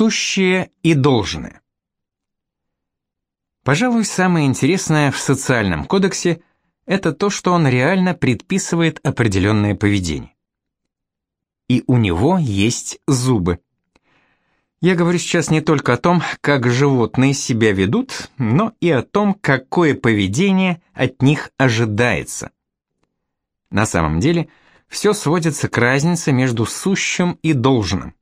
Сущее и должное. Пожалуй, самое интересное в социальном кодексе – это то, что он реально предписывает определенное поведение. И у него есть зубы. Я говорю сейчас не только о том, как животные себя ведут, но и о том, какое поведение от них ожидается. На самом деле, все сводится к разнице между сущим и должным.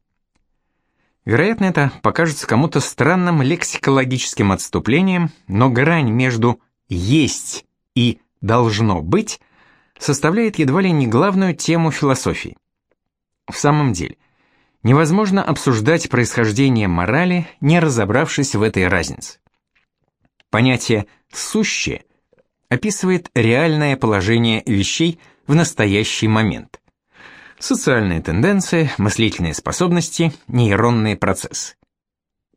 Вероятно, это покажется кому-то странным лексикологическим отступлением, но грань между «есть» и «должно быть» составляет едва ли не главную тему философии. В самом деле, невозможно обсуждать происхождение морали, не разобравшись в этой разнице. Понятие «сущее» описывает реальное положение вещей в настоящий момент социальные тенденции, мыслительные способности, нейронные процессы.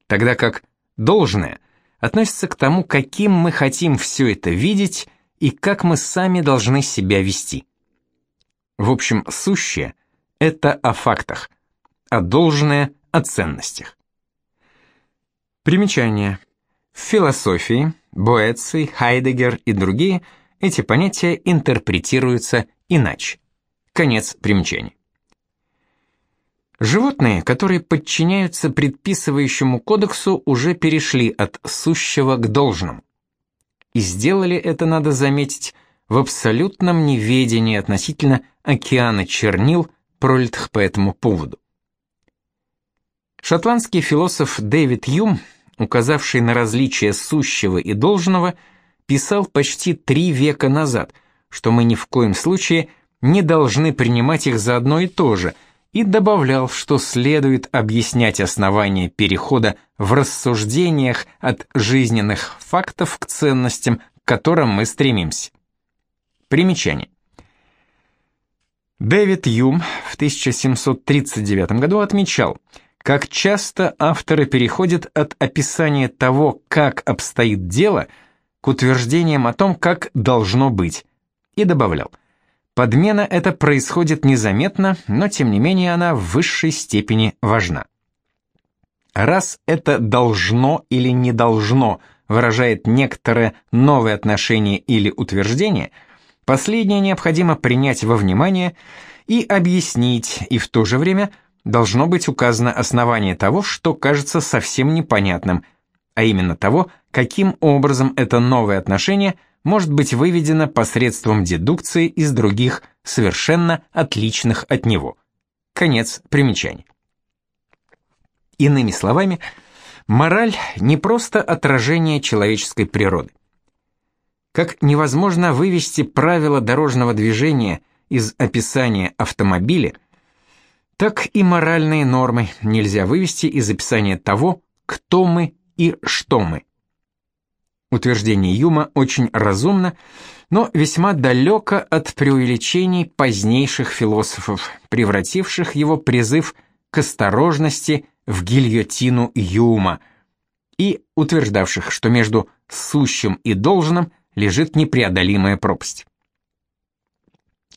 Тогда как должное относится к тому, каким мы хотим все это видеть и как мы сами должны себя вести. В общем, сущее – это о фактах, а должное – о ценностях. Примечание. В философии Боэций, Хайдегер и другие эти понятия интерпретируются иначе. Конец примечаний. Животные, которые подчиняются предписывающему кодексу, уже перешли от сущего к должному. И сделали это, надо заметить, в абсолютном неведении относительно океана чернил, пролитых по этому поводу. Шотландский философ Дэвид Юм, указавший на различие сущего и должного, писал почти три века назад, что мы ни в коем случае – не должны принимать их за одно и то же, и добавлял, что следует объяснять основания перехода в рассуждениях от жизненных фактов к ценностям, к которым мы стремимся. Примечание. Дэвид Юм в 1739 году отмечал, как часто авторы переходят от описания того, как обстоит дело, к утверждениям о том, как должно быть, и добавлял, Подмена эта происходит незаметно, но тем не менее она в высшей степени важна. Раз это должно или не должно выражает некоторое новое отношение или утверждение, последнее необходимо принять во внимание и объяснить, и в то же время должно быть указано основание того, что кажется совсем непонятным, а именно того, каким образом это новое отношение – может быть выведено посредством дедукции из других, совершенно отличных от него. Конец примечаний. Иными словами, мораль не просто отражение человеческой природы. Как невозможно вывести правила дорожного движения из описания автомобиля, так и моральные нормы нельзя вывести из описания того, кто мы и что мы. Утверждение Юма очень разумно, но весьма далеко от преувеличений позднейших философов, превративших его призыв к осторожности в гильотину Юма и утверждавших, что между сущим и должным лежит непреодолимая пропасть.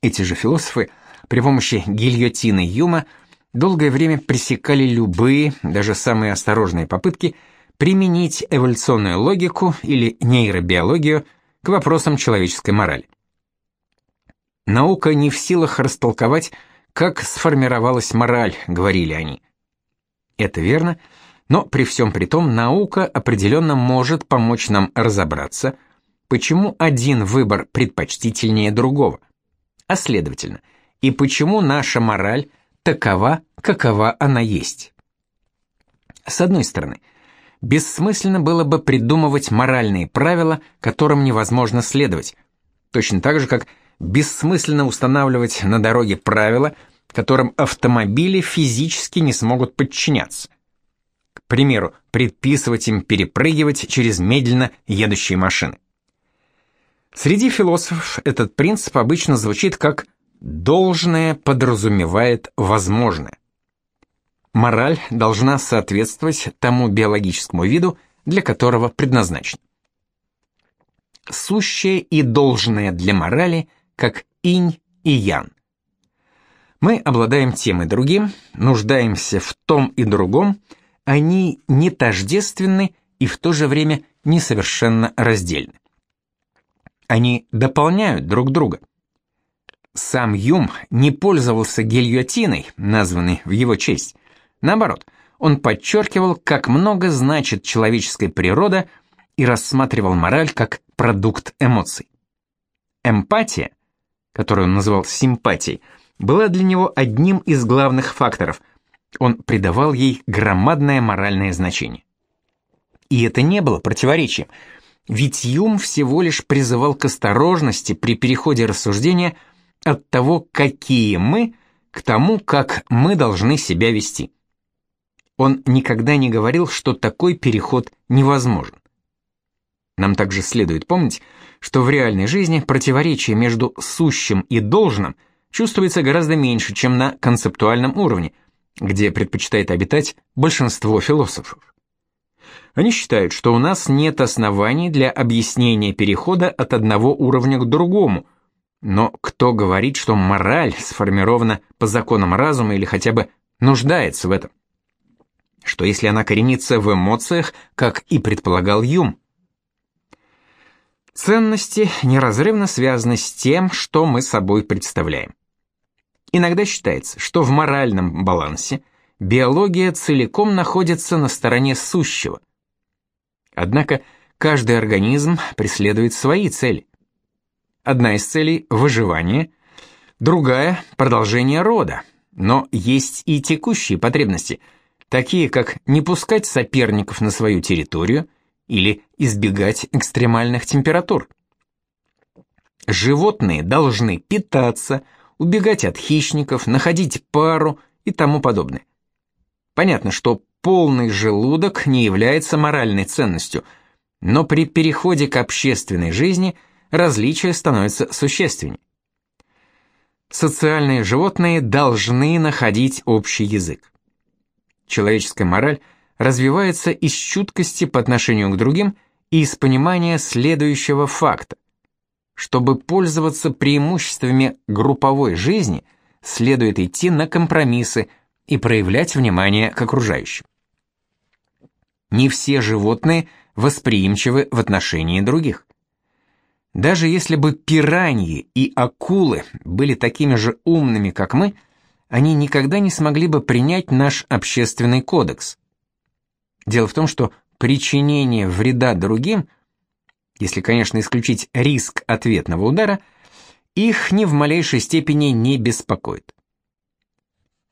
Эти же философы при помощи гильотины Юма долгое время пресекали любые, даже самые осторожные попытки – применить эволюционную логику или нейробиологию к вопросам человеческой морали. Наука не в силах растолковать, как сформировалась мораль, говорили они. Это верно, но при всем при том наука определенно может помочь нам разобраться, почему один выбор предпочтительнее другого, а следовательно, и почему наша мораль такова, какова она есть. С одной стороны, бессмысленно было бы придумывать моральные правила, которым невозможно следовать, точно так же, как бессмысленно устанавливать на дороге правила, которым автомобили физически не смогут подчиняться. К примеру, предписывать им перепрыгивать через медленно едущие машины. Среди философов этот принцип обычно звучит как «должное подразумевает возможное». Мораль должна соответствовать тому биологическому виду, для которого предназначена. Сущее и должное для морали, как инь и ян. Мы обладаем тем и другим, нуждаемся в том и другом, они не тождественны и в то же время несовершенно раздельны. Они дополняют друг друга. Сам Юм не пользовался гильотиной, названной в его честь. Наоборот, он подчеркивал, как много значит человеческая природа и рассматривал мораль как продукт эмоций. Эмпатия, которую он называл симпатией, была для него одним из главных факторов. Он придавал ей громадное моральное значение. И это не было противоречием, ведь Юм всего лишь призывал к осторожности при переходе рассуждения от того, какие мы, к тому, как мы должны себя вести. Он никогда не говорил, что такой переход невозможен. Нам также следует помнить, что в реальной жизни противоречие между сущим и должным чувствуется гораздо меньше, чем на концептуальном уровне, где предпочитает обитать большинство философов. Они считают, что у нас нет оснований для объяснения перехода от одного уровня к другому, но кто говорит, что мораль сформирована по законам разума или хотя бы нуждается в этом? Что если она коренится в эмоциях, как и предполагал Юм? Ценности неразрывно связаны с тем, что мы собой представляем. Иногда считается, что в моральном балансе биология целиком находится на стороне сущего. Однако каждый организм преследует свои цели. Одна из целей – выживание, другая – продолжение рода, но есть и текущие потребности, такие как не пускать соперников на свою территорию – или избегать экстремальных температур. Животные должны питаться, убегать от хищников, находить пару и тому подобное. Понятно, что полный желудок не является моральной ценностью, но при переходе к общественной жизни различия становятся существеннее. Социальные животные должны находить общий язык. Человеческая мораль – развивается из чуткости по отношению к другим и из понимания следующего факта. Чтобы пользоваться преимуществами групповой жизни, следует идти на компромиссы и проявлять внимание к окружающим. Не все животные восприимчивы в отношении других. Даже если бы пираньи и акулы были такими же умными, как мы, они никогда не смогли бы принять наш общественный кодекс – Дело в том, что причинение вреда другим, если, конечно, исключить риск ответного удара, их ни в малейшей степени не беспокоит.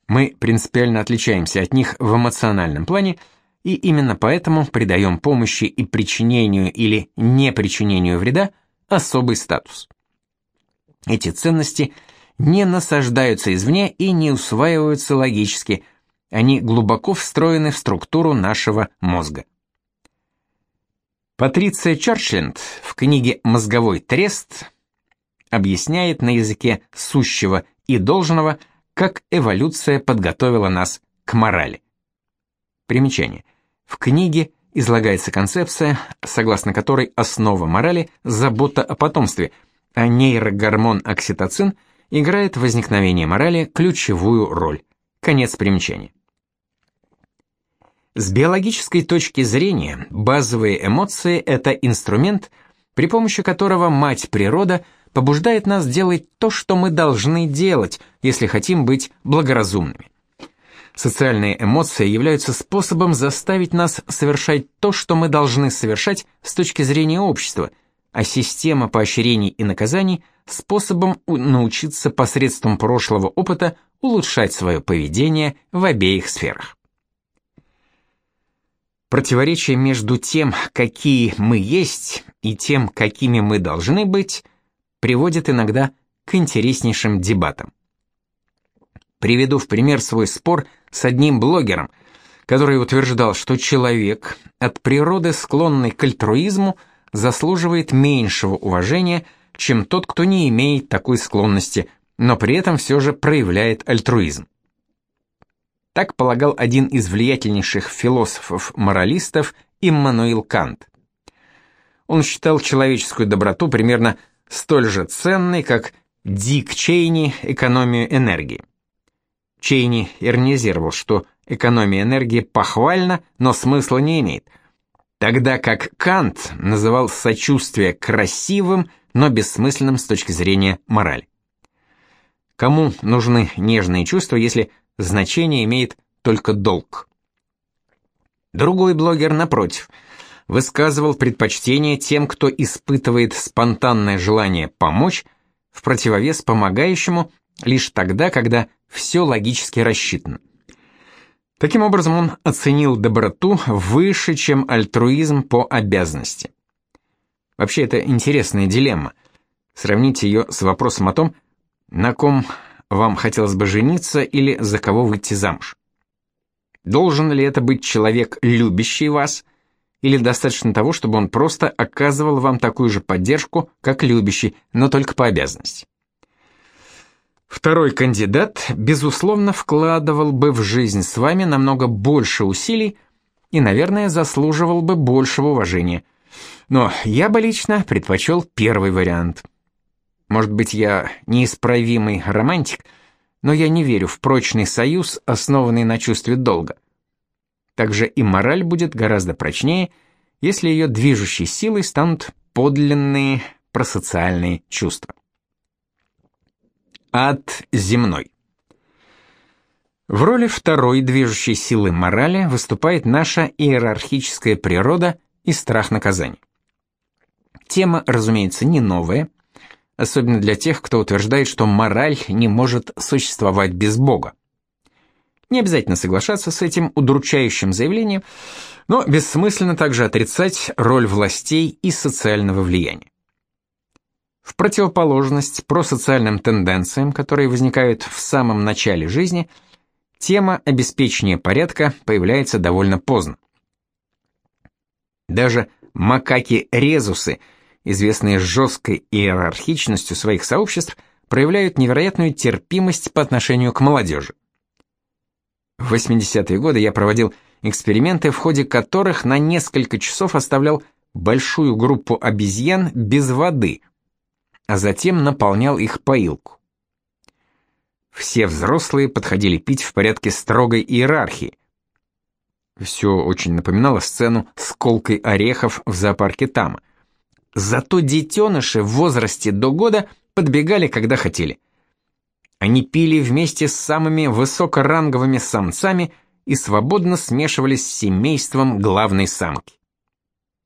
Мы принципиально отличаемся от них в эмоциональном плане, и именно поэтому придаем помощи и причинению или непричинению вреда особый статус. Эти ценности не насаждаются извне и не усваиваются логически, они глубоко встроены в структуру нашего мозга. Патриция Чорчленд в книге «Мозговой трест» объясняет на языке сущего и должного, как эволюция подготовила нас к морали. Примечание. В книге излагается концепция, согласно которой основа морали – забота о потомстве, а нейрогормон окситоцин играет в возникновении морали ключевую роль. Конец примечания. С биологической точки зрения, базовые эмоции – это инструмент, при помощи которого мать природа побуждает нас делать то, что мы должны делать, если хотим быть благоразумными. Социальные эмоции являются способом заставить нас совершать то, что мы должны совершать с точки зрения общества, а система поощрений и наказаний – способом научиться посредством прошлого опыта улучшать свое поведение в обеих сферах. Противоречие между тем, какие мы есть, и тем, какими мы должны быть, приводит иногда к интереснейшим дебатам. Приведу в пример свой спор с одним блогером, который утверждал, что человек, от природы склонный к альтруизму, заслуживает меньшего уважения, чем тот, кто не имеет такой склонности, но при этом все же проявляет альтруизм. Так полагал один из влиятельнейших философов-моралистов Иммануил Кант. Он считал человеческую доброту примерно столь же ценной, как Дик Чейни экономию энергии. Чейни иронизировал, что экономия энергии похвальна, но смысла не имеет. Тогда как Кант называл сочувствие красивым, но бессмысленным с точки зрения морали. Кому нужны нежные чувства, если значение имеет только долг? Другой блогер, напротив, высказывал предпочтение тем, кто испытывает спонтанное желание помочь, в противовес помогающему лишь тогда, когда все логически рассчитано. Таким образом, он оценил доброту выше, чем альтруизм по обязанности. Вообще, это интересная дилемма. Сравните ее с вопросом о том, на ком вам хотелось бы жениться или за кого выйти замуж. Должен ли это быть человек, любящий вас, или достаточно того, чтобы он просто оказывал вам такую же поддержку, как любящий, но только по обязанности? Второй кандидат, безусловно, вкладывал бы в жизнь с вами намного больше усилий и, наверное, заслуживал бы большего уважения. Но я бы лично предпочел первый вариант. Может быть, я неисправимый романтик, но я не верю в прочный союз, основанный на чувстве долга. Также и мораль будет гораздо прочнее, если ее движущей силой станут подлинные просоциальные чувства. Ад земной. В роли второй движущей силы морали выступает наша иерархическая природа и страх наказания. Тема, разумеется, не новая, особенно для тех, кто утверждает, что мораль не может существовать без Бога. Не обязательно соглашаться с этим удручающим заявлением, но бессмысленно также отрицать роль властей и социального влияния. В противоположность просоциальным тенденциям, которые возникают в самом начале жизни, тема обеспечения порядка появляется довольно поздно. Даже макаки-резусы, известные жесткой иерархичностью своих сообществ, проявляют невероятную терпимость по отношению к молодежи. В 80-е годы я проводил эксперименты, в ходе которых на несколько часов оставлял большую группу обезьян без воды – а затем наполнял их поилку. Все взрослые подходили пить в порядке строгой иерархии. Все очень напоминало сцену с колкой орехов в зоопарке Тама. Зато детеныши в возрасте до года подбегали, когда хотели. Они пили вместе с самыми высокоранговыми самцами и свободно смешивались с семейством главной самки.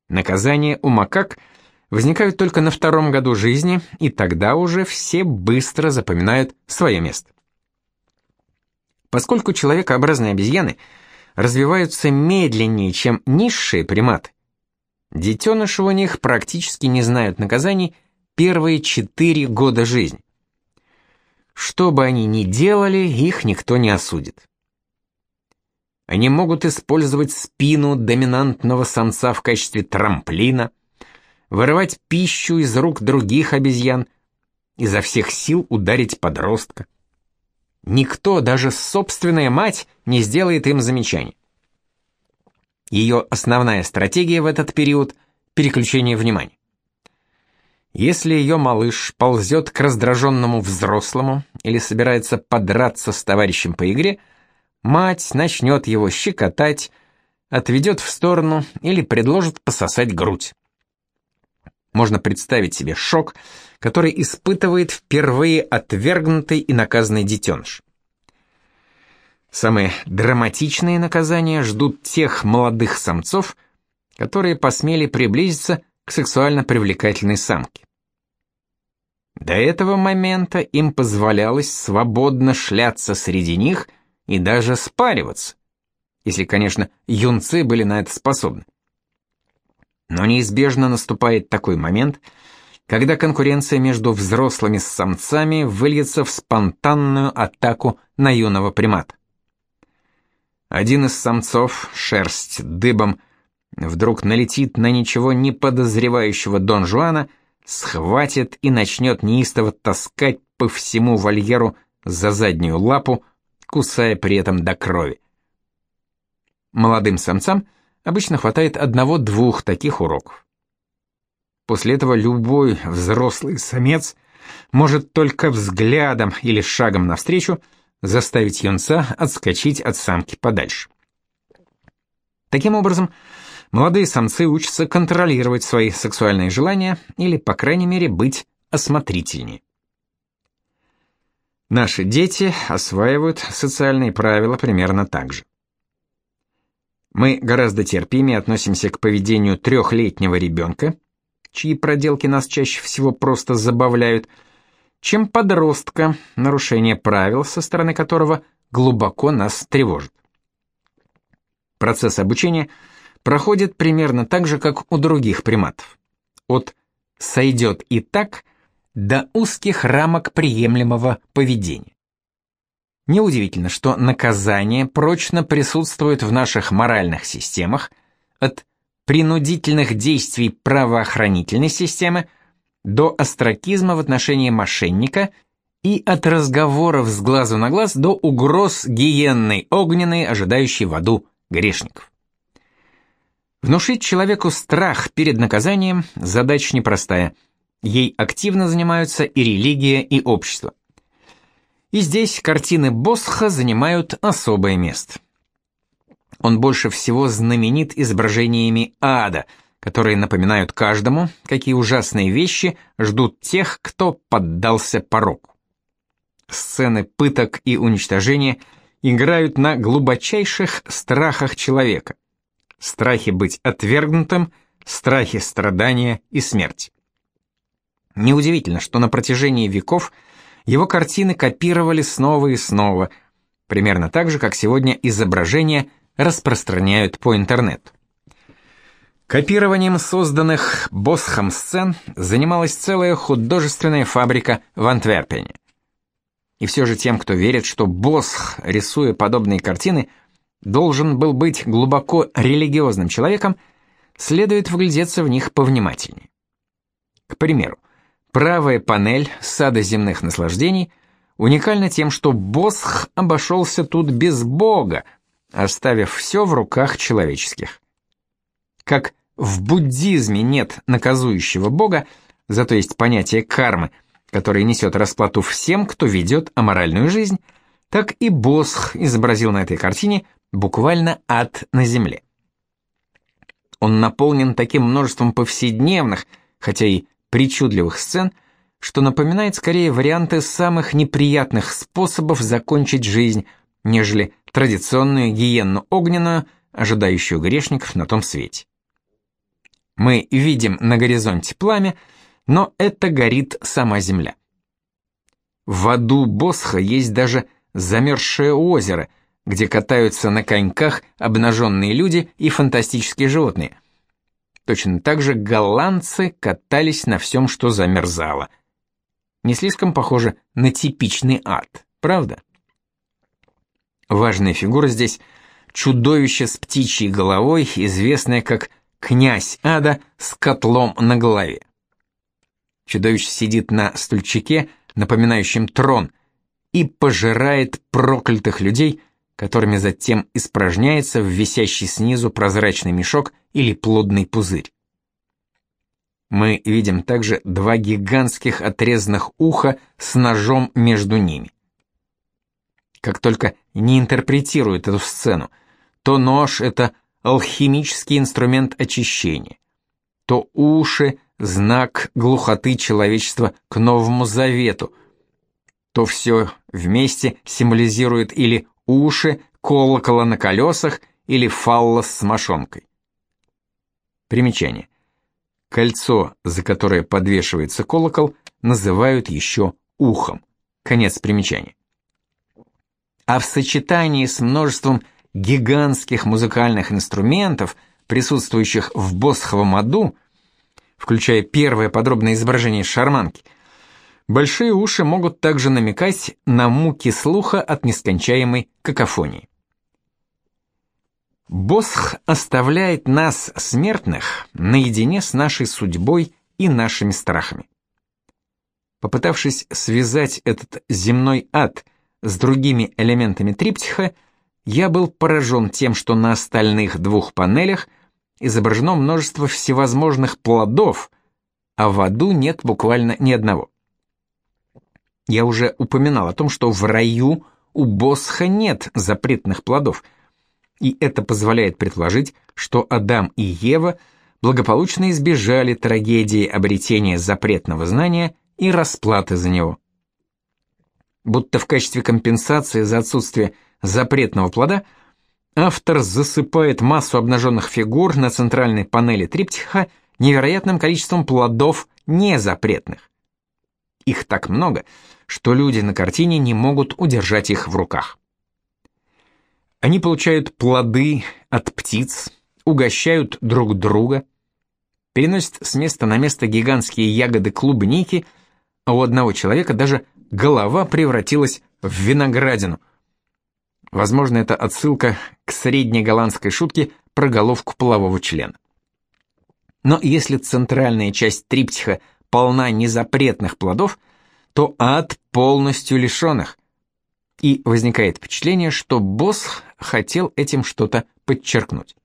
Наказание у макак – возникают только на втором году жизни, и тогда уже все быстро запоминают свое место. Поскольку человекообразные обезьяны развиваются медленнее, чем низшие приматы, детеныши у них практически не знают наказаний первые четыре года жизни. Что бы они ни делали, их никто не осудит. Они могут использовать спину доминантного самца в качестве трамплина, вырывать пищу из рук других обезьян, изо всех сил ударить подростка. Никто, даже собственная мать, не сделает им замечаний. Ее основная стратегия в этот период – переключение внимания. Если ее малыш ползет к раздраженному взрослому или собирается подраться с товарищем по игре, мать начнет его щекотать, отведет в сторону или предложит пососать грудь. Можно представить себе шок, который испытывает впервые отвергнутый и наказанный детеныш. Самые драматичные наказания ждут тех молодых самцов, которые посмели приблизиться к сексуально привлекательной самке. До этого момента им позволялось свободно шляться среди них и даже спариваться, если, конечно, юнцы были на это способны. Но неизбежно наступает такой момент, когда конкуренция между взрослыми самцами выльется в спонтанную атаку на юного примата. Один из самцов, шерсть дыбом, вдруг налетит на ничего не подозревающего Дон Жуана, схватит и начнет неистово таскать по всему вольеру за заднюю лапу, кусая при этом до крови. Молодым самцам – Обычно хватает одного-двух таких уроков. После этого любой взрослый самец может только взглядом или шагом навстречу заставить юнца отскочить от самки подальше. Таким образом, молодые самцы учатся контролировать свои сексуальные желания или, по крайней мере, быть осмотрительнее. Наши дети осваивают социальные правила примерно так же. Мы гораздо терпимее относимся к поведению трехлетнего ребенка, чьи проделки нас чаще всего просто забавляют, чем подростка, нарушение правил, со стороны которого глубоко нас тревожит. Процесс обучения проходит примерно так же, как у других приматов. От «сойдет и так» до узких рамок приемлемого поведения. Неудивительно, что наказание прочно присутствует в наших моральных системах, от принудительных действий правоохранительной системы до остракизма в отношении мошенника и от разговоров с глазу на глаз до угроз гиенной огненной, ожидающей в аду грешников. Внушить человеку страх перед наказанием – задача непростая – Ей активно занимаются и религия, и общество. И здесь картины Босха занимают особое место. Он больше всего знаменит изображениями ада, которые напоминают каждому, какие ужасные вещи ждут тех, кто поддался пороку. Сцены пыток и уничтожения играют на глубочайших страхах человека. Страхе быть отвергнутым, страхе страдания и смерти. Неудивительно, что на протяжении веков его картины копировали снова и снова, примерно так же, как сегодня изображения распространяют по интернету. Копированием созданных Босхом сцен занималась целая художественная фабрика в Антверпене. И все же тем, кто верит, что Босх, рисуя подобные картины, должен был быть глубоко религиозным человеком, следует вглядеться в них повнимательнее. К примеру, Правая панель сада земных наслаждений уникальна тем, что Босх обошелся тут без Бога, оставив все в руках человеческих. Как в буддизме нет наказующего Бога, зато есть понятие кармы, которое несет расплату всем, кто ведет аморальную жизнь, так и Босх изобразил на этой картине буквально ад на земле. Он наполнен таким множеством повседневных, хотя и причудливых сцен, что напоминает скорее варианты самых неприятных способов закончить жизнь, нежели традиционную гиенну огненную, ожидающую грешников на том свете. Мы видим на горизонте пламя, но это горит сама земля. В аду Босха есть даже замерзшее озеро, где катаются на коньках обнаженные люди и фантастические животные – Точно так же голландцы катались на всем, что замерзало. Не слишком похоже на типичный ад, правда? Важная фигура здесь — чудовище с птичьей головой, известное как князь ада с котлом на голове. Чудовище сидит на стульчике, напоминающем трон, и пожирает проклятых людей, которыми затем испражняется в висящий снизу прозрачный мешок или плодный пузырь. Мы видим также два гигантских отрезанных уха с ножом между ними. Как только не интерпретируют эту сцену, то нож — это алхимический инструмент очищения, то уши — знак глухоты человечества к Новому Завету, то все вместе символизирует или уши, колокола на колесах или фаллос с мошонкой. Примечание. Кольцо, за которое подвешивается колокол, называют еще ухом. Конец примечания. А в сочетании с множеством гигантских музыкальных инструментов, присутствующих в Босховом аду, включая первое подробное изображение шарманки – Большие уши могут также намекать на муки слуха от нескончаемой какофонии. Босх оставляет нас, смертных, наедине с нашей судьбой и нашими страхами. Попытавшись связать этот земной ад с другими элементами триптиха, я был поражен тем, что на остальных двух панелях изображено множество всевозможных плодов, а в аду нет буквально ни одного. Я уже упоминал о том, что в раю у Босха нет запретных плодов, и это позволяет предположить, что Адам и Ева благополучно избежали трагедии обретения запретного знания и расплаты за него. Будто в качестве компенсации за отсутствие запретного плода автор засыпает массу обнаженных фигур на центральной панели триптиха невероятным количеством плодов незапретных. Их так много, что люди на картине не могут удержать их в руках. Они получают плоды от птиц, угощают друг друга, переносят с места на место гигантские ягоды клубники, а у одного человека даже голова превратилась в виноградину. Возможно, это отсылка к средней голландской шутке про головку полового члена. Но если центральная часть триптиха полна незапретных плодов, то ад полностью лишенных. И возникает впечатление, что босс хотел этим что-то подчеркнуть.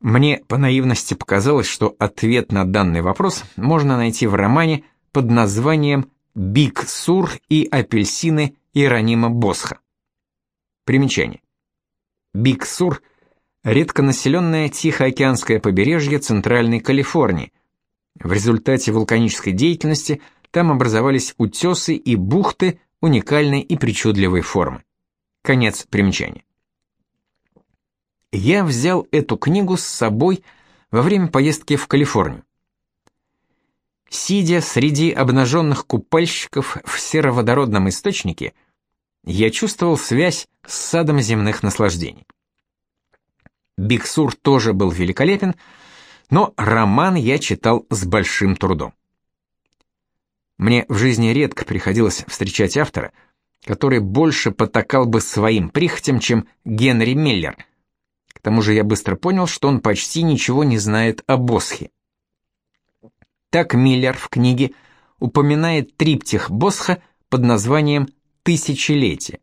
Мне по наивности показалось, что ответ на данный вопрос можно найти в романе под названием «Биг Сур и апельсины Иеронима Босха». Примечание. Биг Сур – редконаселенное Тихоокеанское побережье Центральной Калифорнии. В результате вулканической деятельности там образовались утесы и бухты уникальной и причудливой формы. Конец примечания. Я взял эту книгу с собой во время поездки в Калифорнию. Сидя среди обнаженных купальщиков в сероводородном источнике, я чувствовал связь с садом земных наслаждений. Биксур тоже был великолепен, но роман я читал с большим трудом. Мне в жизни редко приходилось встречать автора, который больше потакал бы своим прихотям, чем Генри Миллер. К тому же я быстро понял, что он почти ничего не знает о Босхе. Так Миллер в книге упоминает триптих Босха под названием «Тысячелетие».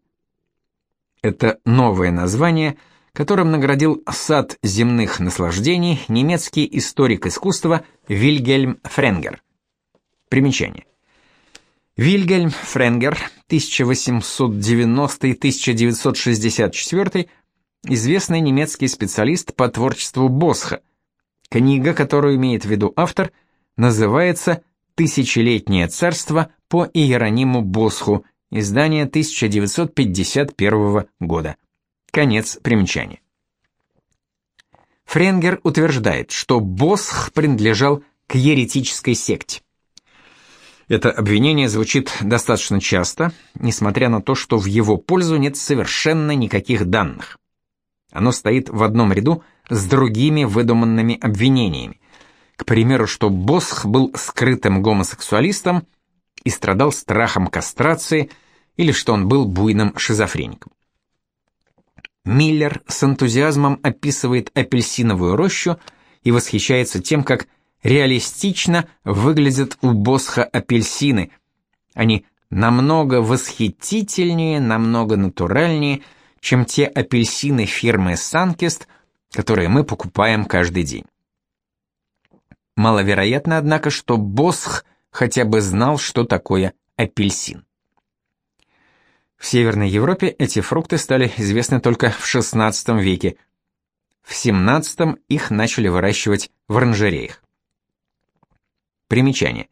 Это новое название – которым наградил сад земных наслаждений немецкий историк искусства Вильгельм Френгер. Примечание. Вильгельм Френгер, 1890-1964, известный немецкий специалист по творчеству Босха. Книга, которую имеет в виду автор, называется «Тысячелетнее царство по Иерониму Босху», издание 1951 года. Конец примечания. Френгер утверждает, что Босх принадлежал к еретической секте. Это обвинение звучит достаточно часто, несмотря на то, что в его пользу нет совершенно никаких данных. Оно стоит в одном ряду с другими выдуманными обвинениями. К примеру, что Босх был скрытым гомосексуалистом и страдал страхом кастрации, или что он был буйным шизофреником. Миллер с энтузиазмом описывает апельсиновую рощу и восхищается тем, как реалистично выглядят у Босха апельсины. Они намного восхитительнее, намного натуральнее, чем те апельсины фирмы Санкест, которые мы покупаем каждый день. Маловероятно, однако, что Босх хотя бы знал, что такое апельсин. В Северной Европе эти фрукты стали известны только в XVI веке. В XVII их начали выращивать в оранжереях. Примечание.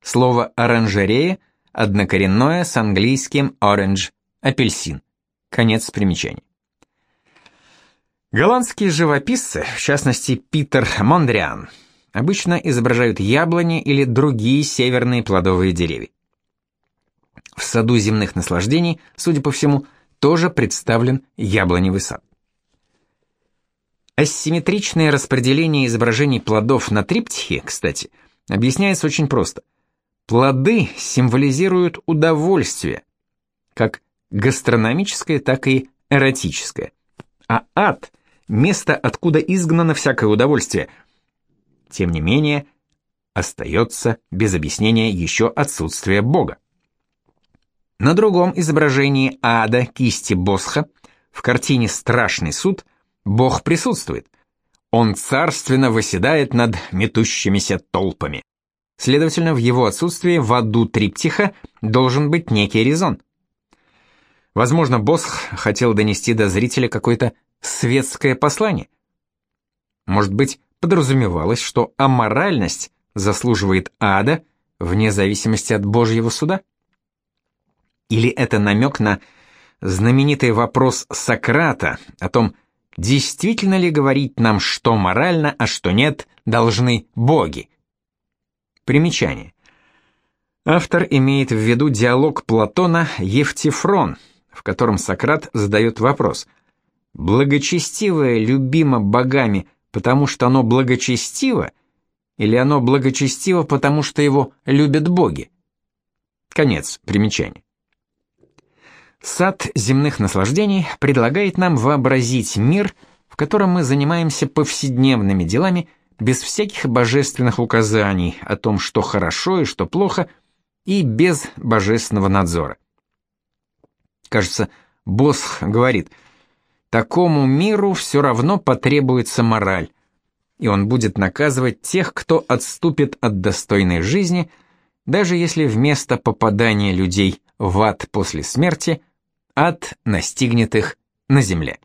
Слово «оранжерея» однокоренное с английским orange – апельсин. Конец примечания. Голландские живописцы, в частности Питер Мондриан, обычно изображают яблони или другие северные плодовые деревья. В саду земных наслаждений, судя по всему, тоже представлен яблоневый сад. Асимметричное распределение изображений плодов на триптихе, кстати, объясняется очень просто. Плоды символизируют удовольствие, как гастрономическое, так и эротическое. А ад – место, откуда изгнано всякое удовольствие. Тем не менее, остается без объяснения еще отсутствие Бога. На другом изображении ада кисти Босха в картине «Страшный суд» Бог присутствует. Он царственно восседает над метущимися толпами. Следовательно, в его отсутствии в аду триптиха должен быть некий резон. Возможно, Босх хотел донести до зрителя какое-то светское послание. Может быть, подразумевалось, что аморальность заслуживает ада вне зависимости от Божьего суда? Или это намек на знаменитый вопрос Сократа о том, действительно ли говорить нам, что морально, а что нет, должны боги? Примечание. Автор имеет в виду диалог Платона «Евтифрон», в котором Сократ задает вопрос «Благочестивое любимо богами, потому что оно благочестиво, или оно благочестиво, потому что его любят боги?» Конец примечания. Сад земных наслаждений предлагает нам вообразить мир, в котором мы занимаемся повседневными делами без всяких божественных указаний о том, что хорошо и что плохо, и без божественного надзора. Кажется, Босх говорит, такому миру все равно потребуется мораль, и он будет наказывать тех, кто отступит от достойной жизни, даже если вместо попадания людей в ад после смерти ад настигнет их на земле.